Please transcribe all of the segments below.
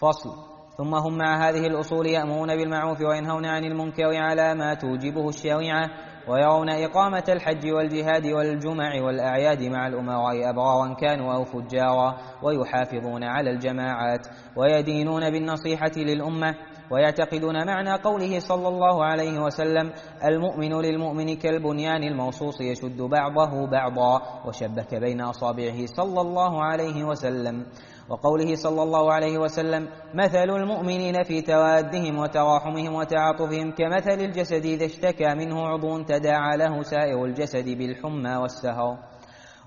فصل. ثم هم مع هذه الأصول يأمرون بالمعروف وينهون عن المنكر على ما توجبه الشريعة ويرون إقامة الحج والجهاد والجمع والأعياد مع الأمراء أبرارا كانوا أو فجارا ويحافظون على الجماعات ويدينون بالنصيحة للأمة. ويعتقدون معنى قوله صلى الله عليه وسلم المؤمن للمؤمن كالبنيان الموصوص يشد بعضه بعضا وشبك بين أصابعه صلى الله عليه وسلم. وقوله صلى الله عليه وسلم مثل المؤمنين في توادهم وتراحمهم وتعاطفهم كمثل الجسد إذا اشتكى منه عضو تداعى له سائر الجسد بالحمى والسهر.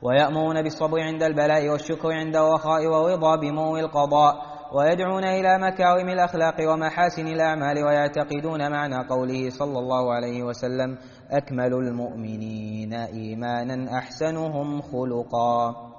ويأمرون بالصبر عند البلاء والشكر عند الرخاء والرضا بمور القضاء. ويدعون إلى مكارم الأخلاق ومحاسن الأعمال ويعتقدون معنى قوله صلى الله عليه وسلم أكمل المؤمنين إيمانا أحسنهم خلقا.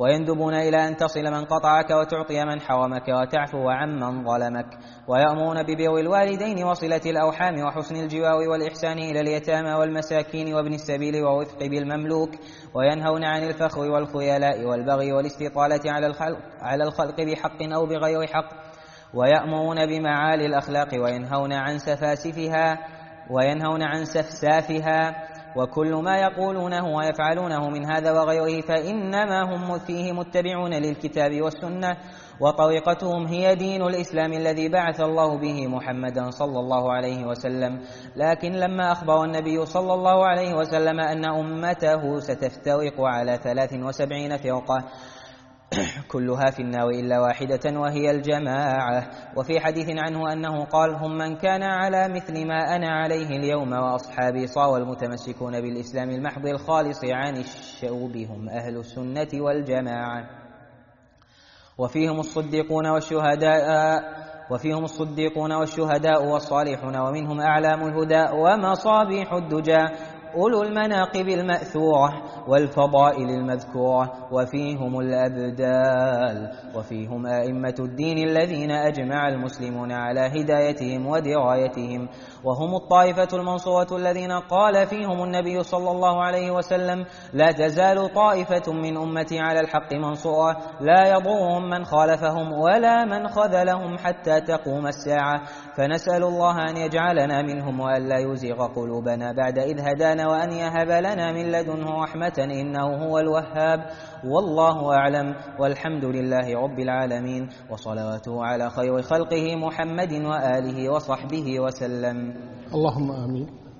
ويندبون إلى أن تصل من قطعك وتعطي من حرمك وتعفو عمن ظلمك. ويأمرون ببر الوالدين وصلة الأوحام وحسن الجوار والإحسان إلى اليتامى والمساكين وابن السبيل والرفق بالمملوك. وينهون عن الفخر والخيلاء والبغي والاستطالة على الخلق, على الخلق بحق أو بغير حق. ويأمرون بمعالي الأخلاق وينهون عن سفاسفها وينهون عن سفسافها. وكل ما يقولونه ويفعلونه من هذا وغيره فإنما هم فيه متبعون للكتاب والسنة وطريقتهم هي دين الإسلام الذي بعث الله به محمدا صلى الله عليه وسلم. لكن لما أخبر النبي صلى الله عليه وسلم أن أمته ستفترق على ثلاث وسبعين فرقة كلها في النار إلا واحدة وهي الجماعة. وفي حديث عنه أنه قال هم من كان على مثل ما أنا عليه اليوم وأصحابي صار المتمسكون بالإسلام المحض الخالص عن الشوب هم أهل السنة والجماعة. وفيهم الصديقون والشهداء وفيهم الصديقون والشهداء والصالحون ومنهم أعلام الهدى ومصابيح الدجى. أولو المناقب المأثورة والفضائل المذكورة وفيهم الأبدال وفيهم أئمة الدين الذين أجمع المسلمون على هدايتهم ودرايتهم وهم الطائفة المنصورة الذين قال فيهم النبي صلى الله عليه وسلم لا تزال طائفة من أمتي على الحق منصورة لا يضرهم من خالفهم ولا من خذلهم حتى تقوم الساعة فنسأل الله أن يجعلنا منهم وأن لا يزيغ قلوبنا بعد إذ هدانا وأن يهب لنا من لدنه رحمة إنه هو الوهاب والله أعلم والحمد لله رب العالمين وصلواته على خير خلقه محمد وآله وصحبه وسلم اللهم آمين.